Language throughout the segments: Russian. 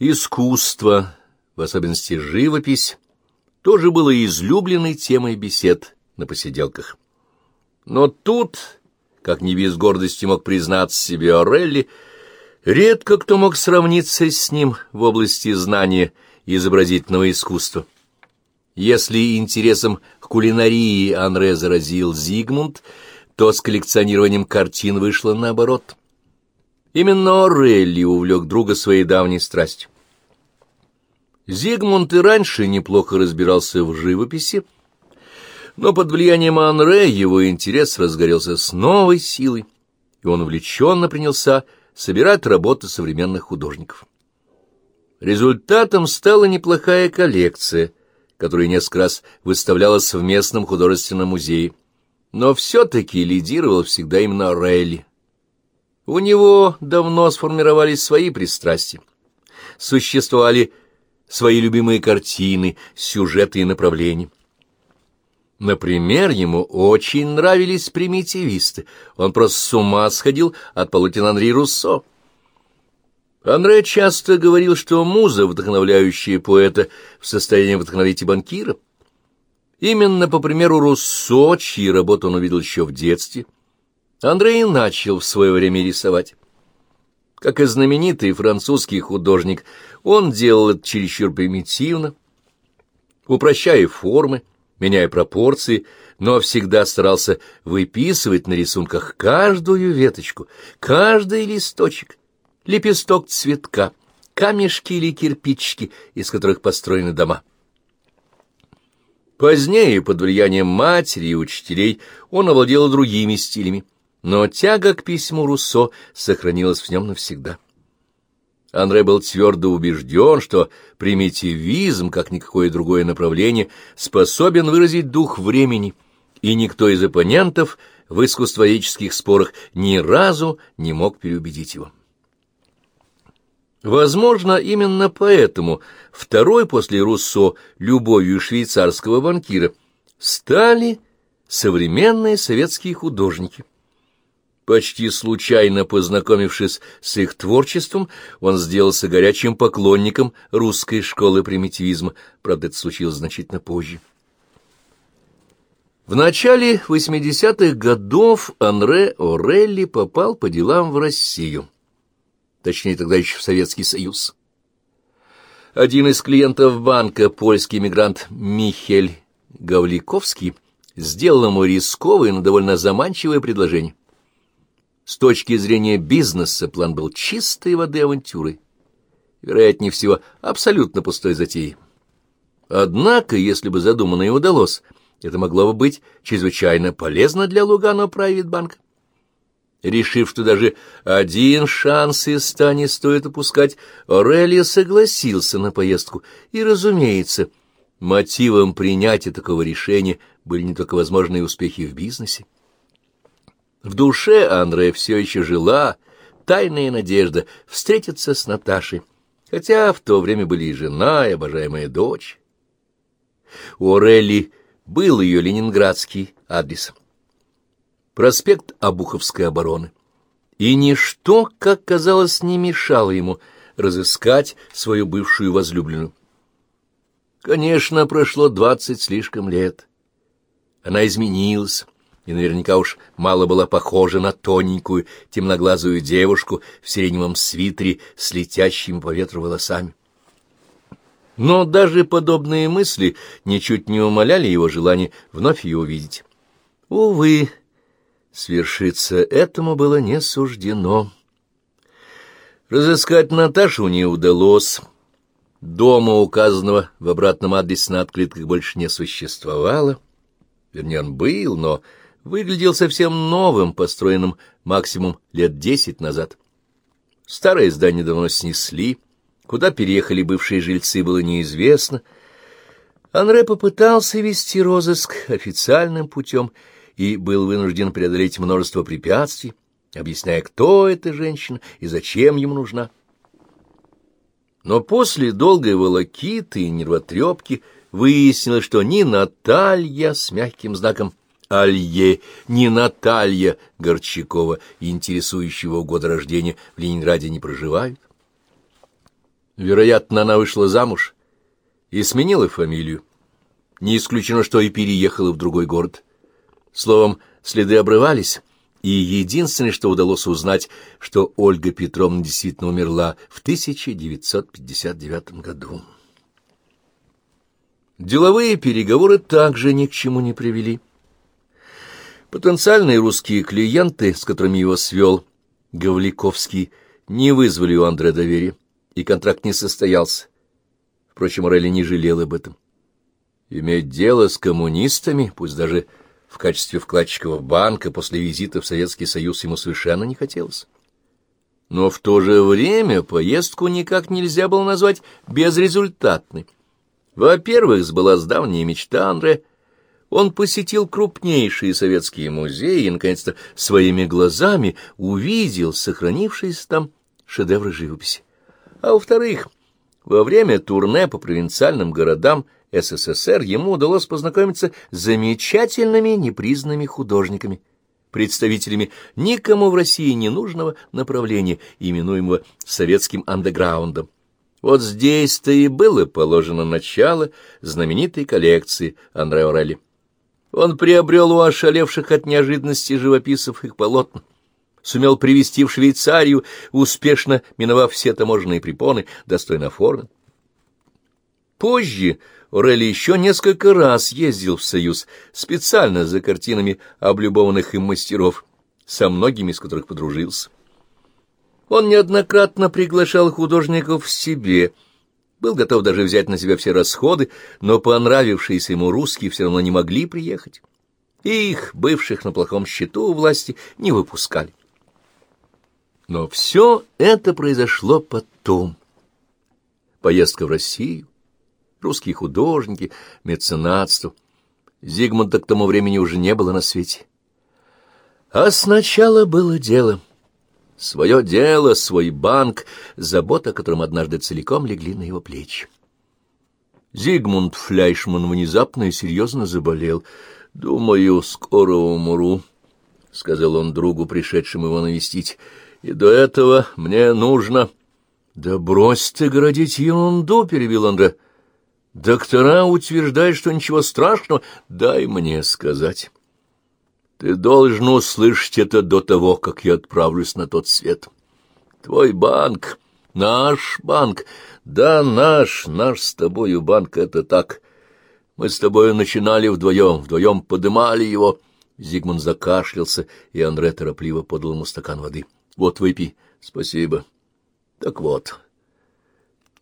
Искусство, в особенности живопись, тоже было излюбленной темой бесед на посиделках. Но тут, как не без гордости мог признаться себе Орелли, редко кто мог сравниться с ним в области знания изобразительного искусства. Если интересом к кулинарии Анре заразил Зигмунд, то с коллекционированием картин вышло наоборот. Именно Орелли увлек друга своей давней страстью. Зигмунд и раньше неплохо разбирался в живописи, но под влиянием Анре его интерес разгорелся с новой силой, и он увлеченно принялся собирать работы современных художников. Результатом стала неплохая коллекция, которая несколько раз выставлялась в местном художественном музее, но все-таки лидировал всегда именно Релли. У него давно сформировались свои пристрастия. Существовали свои любимые картины, сюжеты и направления. Например, ему очень нравились примитивисты. Он просто с ума сходил от полотен Анри Руссо. Андре часто говорил, что муза, вдохновляющая поэта, в состоянии вдохновить и банкира. Именно по примеру Руссо, чьи работы он увидел еще в детстве, Андрей начал в свое время рисовать. Как и знаменитый французский художник, он делал это чересчур примитивно, упрощая формы, меняя пропорции, но всегда старался выписывать на рисунках каждую веточку, каждый листочек, лепесток цветка, камешки или кирпичики, из которых построены дома. Позднее, под влиянием матери и учителей, он овладел другими стилями но тяга к письму Руссо сохранилась в нем навсегда. Андре был твердо убежден, что примитивизм, как никакое другое направление, способен выразить дух времени, и никто из оппонентов в искусствоведческих спорах ни разу не мог переубедить его. Возможно, именно поэтому второй после Руссо любовью швейцарского банкира стали современные советские художники. Почти случайно познакомившись с их творчеством, он сделался горячим поклонником русской школы примитивизма, правда, это случилось значительно позже. В начале 80-х годов Анре Орелли попал по делам в Россию, точнее, тогда еще в Советский Союз. Один из клиентов банка, польский мигрант Михель Гавликовский, сделал ему рисковое, но довольно заманчивое предложение. С точки зрения бизнеса план был чистой воды авантюрой. Вероятнее всего, абсолютно пустой затеей. Однако, если бы задуманное удалось, это могло бы быть чрезвычайно полезно для Лугано Банк. Решив, что даже один шанс из ста не стоит упускать, Орелия согласился на поездку, и, разумеется, мотивом принятия такого решения были не только возможные успехи в бизнесе. В душе Андре все еще жила тайная надежда встретиться с Наташей, хотя в то время были и жена, и обожаемая дочь. У Орелли был ее ленинградский адрес. Проспект Обуховской обороны. И ничто, как казалось, не мешало ему разыскать свою бывшую возлюбленную. Конечно, прошло двадцать слишком лет. Она изменилась и наверняка уж мало была похожа на тоненькую темноглазую девушку в сиреневом свитере с летящими по ветру волосами. Но даже подобные мысли ничуть не умаляли его желание вновь ее увидеть. Увы, свершиться этому было не суждено. Разыскать Наташу не удалось. Дома, указанного в обратном адресе на открытках, больше не существовало. Вернее, он был, но выглядел совсем новым, построенным максимум лет десять назад. Старое здание давно снесли, куда переехали бывшие жильцы, было неизвестно. Анре попытался вести розыск официальным путем и был вынужден преодолеть множество препятствий, объясняя, кто эта женщина и зачем ему нужна. Но после долгой волокиты и нервотрепки выяснилось, что ни Наталья с мягким знаком Алье, не Наталья Горчакова, интересующего года рождения, в Ленинграде не проживают. Вероятно, она вышла замуж и сменила фамилию. Не исключено, что и переехала в другой город. Словом, следы обрывались, и единственное, что удалось узнать, что Ольга Петровна действительно умерла в 1959 году. Деловые переговоры также ни к чему не привели. Потенциальные русские клиенты, с которыми его свел Гавликовский, не вызвали у Андре доверия, и контракт не состоялся. Впрочем, Релли не жалел об этом. Иметь дело с коммунистами, пусть даже в качестве вкладчика банка после визита в Советский Союз ему совершенно не хотелось. Но в то же время поездку никак нельзя было назвать безрезультатной. Во-первых, сбылась давняя мечта Андре. Он посетил крупнейшие советские музеи и, наконец-то, своими глазами увидел сохранившиеся там шедевры живописи. А во-вторых, во время турне по провинциальным городам СССР ему удалось познакомиться с замечательными непризнанными художниками, представителями никому в России не нужного направления, именуемого советским андеграундом. Вот здесь-то и было положено начало знаменитой коллекции Андре Орелли. Он приобрел у ошалевших от неожиданности живописцев их полотна, сумел привести в Швейцарию, успешно миновав все таможенные препоны, достойно оформлен. Позже Орелли еще несколько раз ездил в Союз специально за картинами облюбованных им мастеров, со многими из которых подружился. Он неоднократно приглашал художников к себе, был готов даже взять на себя все расходы, но понравившиеся ему русские все равно не могли приехать. И их, бывших на плохом счету у власти, не выпускали. Но все это произошло потом. Поездка в Россию, русские художники, меценатство. Зигмунда к тому времени уже не было на свете. А сначала было дело. Свое дело, свой банк, забота, о котором однажды целиком легли на его плечи. Зигмунд Фляйшман внезапно и серьезно заболел. «Думаю, скоро умру», — сказал он другу, пришедшему его навестить. «И до этого мне нужно...» «Да брось ты городить ерунду», — перебил Андре. Доктора утверждают, что ничего страшного. Дай мне сказать. Ты должен услышать это до того, как я отправлюсь на тот свет. Твой банк, наш банк, да, наш, наш с тобою банк, это так. Мы с тобою начинали вдвоем, вдвоем подымали его. Зигмунд закашлялся, и Андре торопливо подал ему стакан воды. Вот, выпей. Спасибо. Так вот...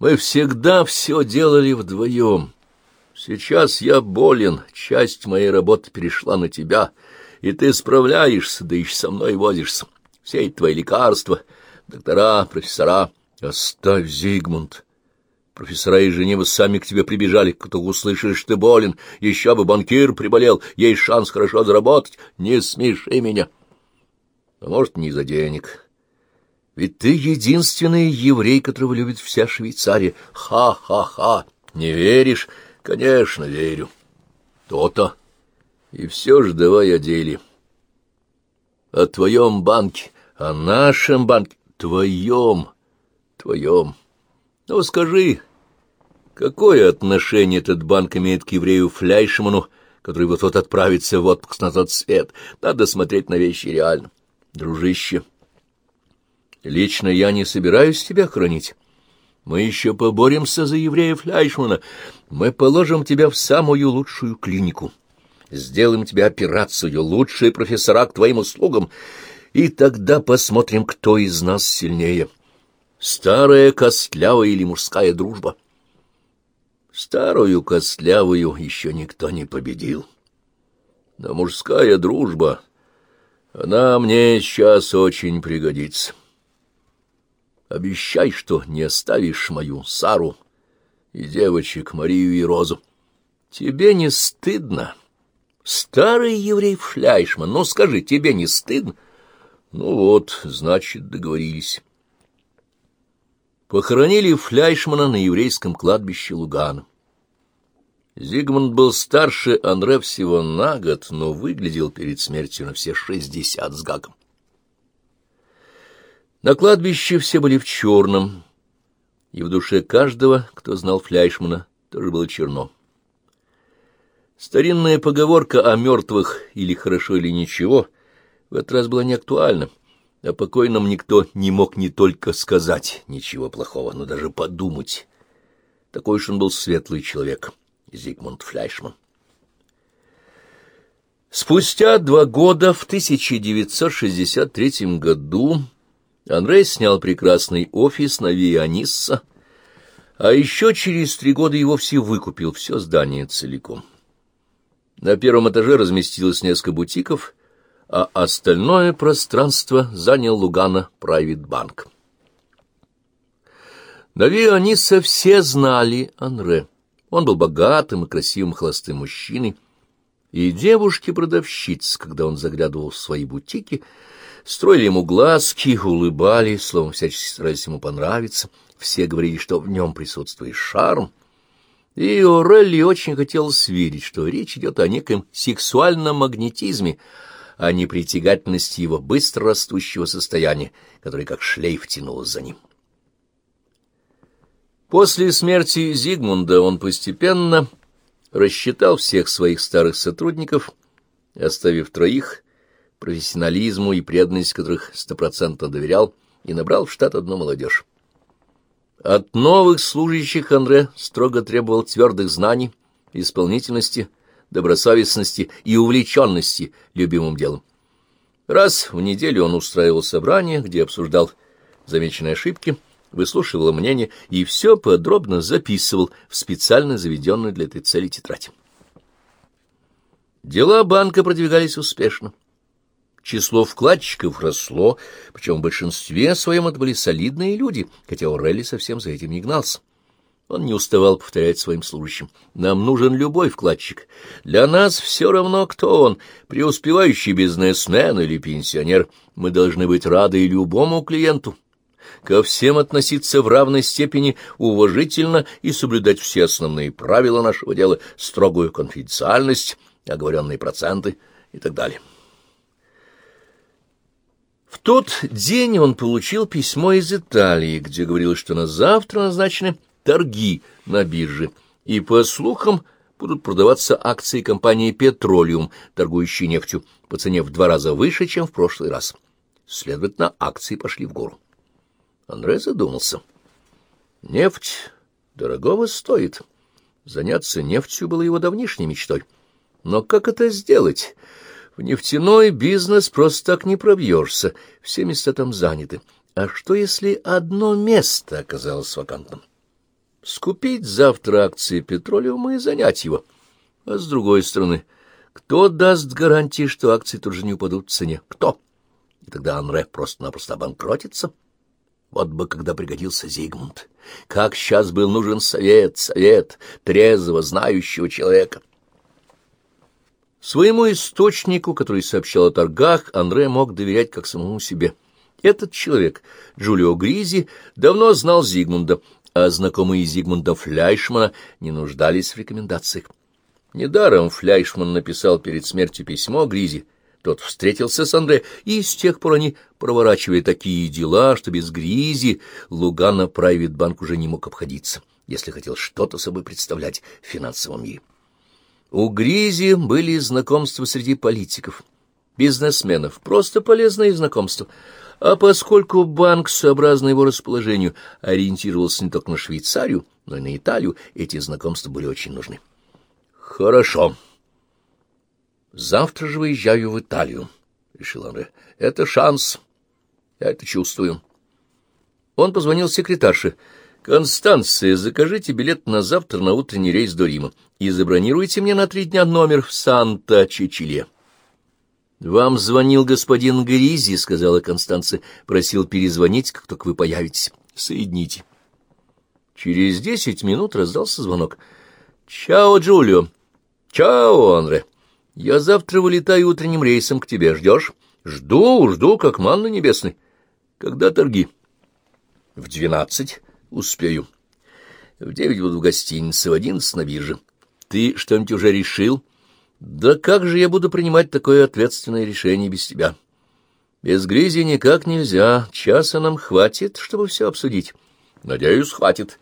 Мы всегда все делали вдвоем. Сейчас я болен, часть моей работы перешла на тебя, и ты справляешься, да еще со мной возишься. Все эти твои лекарства, доктора, профессора. Оставь, Зигмунд. Профессора и Женева сами к тебе прибежали, кто услышишь, что ты болен, еще бы банкир приболел, есть шанс хорошо заработать, не смеши меня. А может, не из-за денег, ведь ты единственный еврей, которого любит вся Швейцария. Ха-ха-ха! Не веришь? Конечно, верю. То-то. И все же давай о деле. О твоем банке, о нашем банке, твоем, твоем. Ну, скажи, какое отношение этот банк имеет к еврею Фляйшману, который вот-вот отправится в отпуск на тот свет? Надо смотреть на вещи реально. Дружище, — Лично я не собираюсь тебя хранить. Мы еще поборемся за еврея Фляйшмана. Мы положим тебя в самую лучшую клинику. Сделаем тебе операцию, лучшие профессора к твоим услугам. И тогда посмотрим, кто из нас сильнее. Старая костлявая или мужская дружба? Старую костлявую еще никто не победил. Но мужская дружба, она мне сейчас очень пригодится. Обещай, что не оставишь мою Сару и девочек Марию и Розу. Тебе не стыдно? Старый еврей Фляйшман, ну скажи, тебе не стыдно? Ну вот, значит, договорились. Похоронили Фляйшмана на еврейском кладбище Лугана. Зигмунд был старше Андре всего на год, но выглядел перед смертью на все шестьдесят с гаком. На кладбище все были в черном. и в душе каждого, кто знал Фляйшмана, тоже было черно. Старинная поговорка о мертвых или хорошо, или ничего в этот раз была не актуальна. О покойном никто не мог не только сказать ничего плохого, но даже подумать. Такой уж он был светлый человек, Зигмунд Фляйшман. Спустя два года, в 1963 году, Андрей снял прекрасный офис на Вианисса, а еще через три года и вовсе выкупил все здание целиком. На первом этаже разместилось несколько бутиков, а остальное пространство занял Лугана Bank. На Вианисса все знали Анре. Он был богатым и красивым холостым мужчиной, и девушки-продавщицы, когда он заглядывал в свои бутики, строили ему глазки, улыбались, словом, всячески старались ему понравиться. Все говорили, что в нем присутствует шарм. И Орелли очень хотелось верить, что речь идет о неком сексуальном магнетизме, а не притягательности его быстро растущего состояния, который как шлейф тянул за ним. После смерти Зигмунда он постепенно рассчитал всех своих старых сотрудников, оставив троих, профессионализму и преданность которых стопроцентно доверял, и набрал в штат одну молодежь. От новых служащих Андре строго требовал твердых знаний, исполнительности, добросовестности и увлеченности любимым делом. Раз в неделю он устраивал собрание, где обсуждал замеченные ошибки, выслушивал мнение и все подробно записывал в специально заведенную для этой цели тетрадь. Дела банка продвигались успешно. Число вкладчиков росло, причем в большинстве своем это были солидные люди, хотя Орелли совсем за этим не гнался. Он не уставал повторять своим служащим. «Нам нужен любой вкладчик. Для нас все равно, кто он, преуспевающий бизнесмен или пенсионер. Мы должны быть рады любому клиенту. Ко всем относиться в равной степени уважительно и соблюдать все основные правила нашего дела, строгую конфиденциальность, оговоренные проценты и так далее». В тот день он получил письмо из Италии, где говорилось, что на завтра назначены торги на бирже, и, по слухам, будут продаваться акции компании «Петролиум», торгующей нефтью, по цене в два раза выше, чем в прошлый раз. Следовательно, акции пошли в гору. Андре задумался. Нефть дорогого стоит. Заняться нефтью было его давнишней мечтой. Но как это сделать? В нефтяной бизнес просто так не пробьешься, все места там заняты. А что, если одно место оказалось вакантным? Скупить завтра акции петролиума и занять его. А с другой стороны, кто даст гарантии, что акции тут же не упадут в цене? Кто? И тогда Анре просто-напросто обанкротится. Вот бы когда пригодился Зигмунд. Как сейчас был нужен совет, совет трезвого, знающего человека. Своему источнику, который сообщал о торгах, Андре мог доверять как самому себе. Этот человек, Джулио Гризи, давно знал Зигмунда, а знакомые Зигмунда Фляйшмана не нуждались в рекомендациях. Недаром Фляйшман написал перед смертью письмо Гризи. Тот встретился с Андре, и с тех пор они проворачивали такие дела, что без Гризи Лугана Прайвит Банк уже не мог обходиться, если хотел что-то собой представлять в финансовом мире. У Гризи были знакомства среди политиков, бизнесменов, просто полезные знакомства. А поскольку банк, сообразно его расположению, ориентировался не только на Швейцарию, но и на Италию, эти знакомства были очень нужны. «Хорошо. Завтра же выезжаю в Италию», — решил Андре. «Это шанс. Я это чувствую». Он позвонил секретарше. «Констанция, закажите билет на завтра на утренний рейс до Рима и забронируйте мне на три дня номер в Санта-Чечиле». «Вам звонил господин Гризи», — сказала Констанция, — «просил перезвонить, как только вы появитесь. Соедините». Через десять минут раздался звонок. «Чао, Джулио!» «Чао, Андре! Я завтра вылетаю утренним рейсом к тебе. Ждешь?» «Жду, жду, как манна небесный. Когда торги?» «В двенадцать». Успею. В девять буду в гостинице, в одиннадцать на бирже. Ты что-нибудь уже решил? Да как же я буду принимать такое ответственное решение без тебя? Без грязи никак нельзя. Часа нам хватит, чтобы все обсудить. Надеюсь, хватит.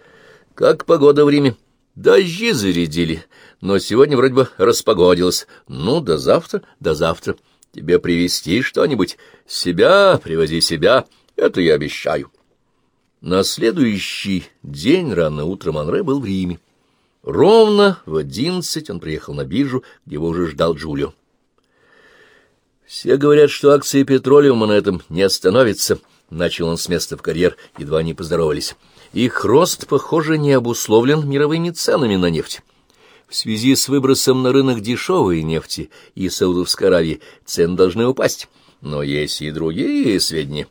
Как погода в Риме? Дожди зарядили, но сегодня вроде бы распогодилось. Ну, до завтра, до завтра. Тебе привезти что-нибудь? Себя, привози себя, это я обещаю. На следующий день рано утром Анре был в Риме. Ровно в одиннадцать он приехал на биржу, где его уже ждал Джулио. «Все говорят, что акции петролиума на этом не остановятся», — начал он с места в карьер, едва они поздоровались. «Их рост, похоже, не обусловлен мировыми ценами на нефть. В связи с выбросом на рынок дешевой нефти и Саудовской Аравии цены должны упасть. Но есть и другие сведения».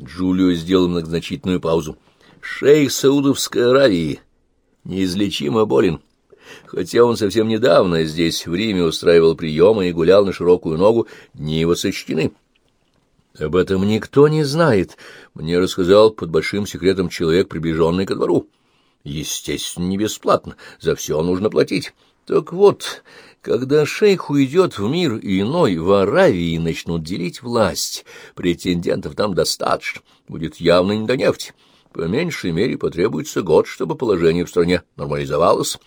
Джулио сделал многозначительную паузу. «Шейх Саудовской Аравии неизлечимо болен» хотя он совсем недавно здесь, в Риме, устраивал приемы и гулял на широкую ногу, дни его сочтены. Об этом никто не знает, мне рассказал под большим секретом человек, приближенный ко двору. Естественно, не бесплатно, за все нужно платить. Так вот, когда шейх уйдет в мир иной, в Аравии начнут делить власть, претендентов там достаточно, будет явно не до нефти. По меньшей мере потребуется год, чтобы положение в стране нормализовалось.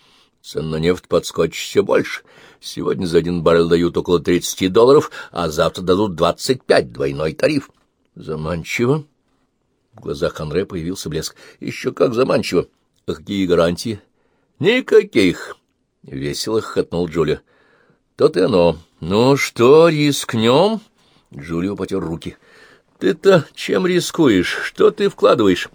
Цена на нефть подскочит все больше. Сегодня за один баррель дают около 30 долларов, а завтра дадут 25, двойной тариф. Заманчиво. В глазах Анре появился блеск. Еще как заманчиво. А какие гарантии? Никаких. Весело хохотнул Джулия. То-то оно. Ну что, рискнем? Джулио потер руки. Ты-то чем рискуешь? Что ты вкладываешь?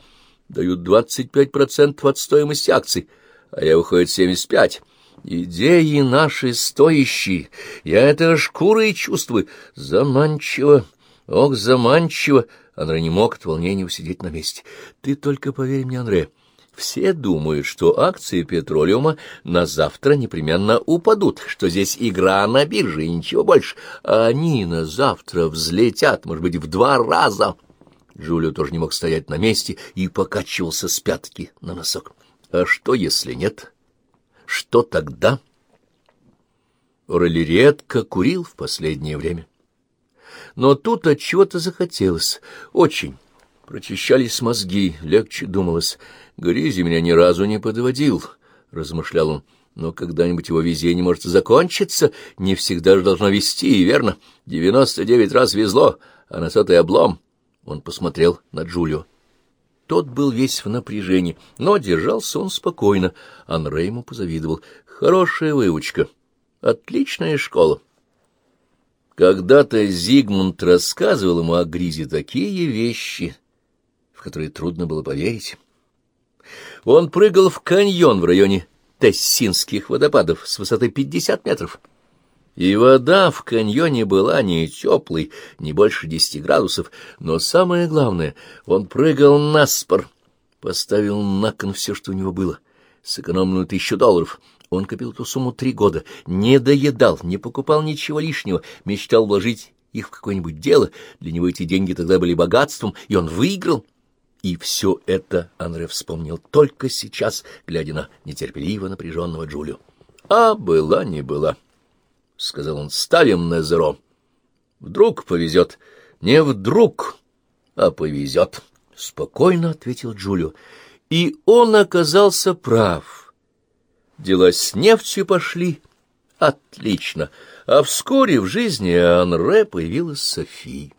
Дают 25% от стоимости акций а я, выходит, семьдесят пять. Идеи наши стоящие, я это шкурой чувствую. Заманчиво, ох, заманчиво. Андре не мог от волнения усидеть на месте. Ты только поверь мне, Андре, все думают, что акции петролиума на завтра непременно упадут, что здесь игра на бирже и ничего больше, а они на завтра взлетят, может быть, в два раза. Джулио тоже не мог стоять на месте и покачивался с пятки на носок. А что, если нет? Что тогда? Орели редко курил в последнее время. Но тут от чего-то захотелось. Очень. Прочищались мозги, легче думалось. Гризи меня ни разу не подводил, — размышлял он. Но когда-нибудь его везение может закончиться, не всегда же должно вести, верно. Девяносто девять раз везло, а на сотый облом. Он посмотрел на Джулио. Тот был весь в напряжении, но держался он спокойно. Анре ему позавидовал. Хорошая выучка. Отличная школа. Когда-то Зигмунд рассказывал ему о Гризе такие вещи, в которые трудно было поверить. Он прыгал в каньон в районе Тессинских водопадов с высоты 50 метров. И вода в каньоне была не теплой, не больше десяти градусов, но самое главное, он прыгал на спор, поставил на кон все, что у него было, сэкономленную тысячу долларов. Он копил эту сумму три года, не доедал, не покупал ничего лишнего, мечтал вложить их в какое-нибудь дело. Для него эти деньги тогда были богатством, и он выиграл. И все это Анре вспомнил только сейчас, глядя на нетерпеливо напряженного Джулио. А была не была. — сказал он, — ставим на зеро. Вдруг повезет. Не вдруг, а повезет. Спокойно ответил Джулио. И он оказался прав. Дела с нефтью пошли. Отлично. А вскоре в жизни Анре появилась София.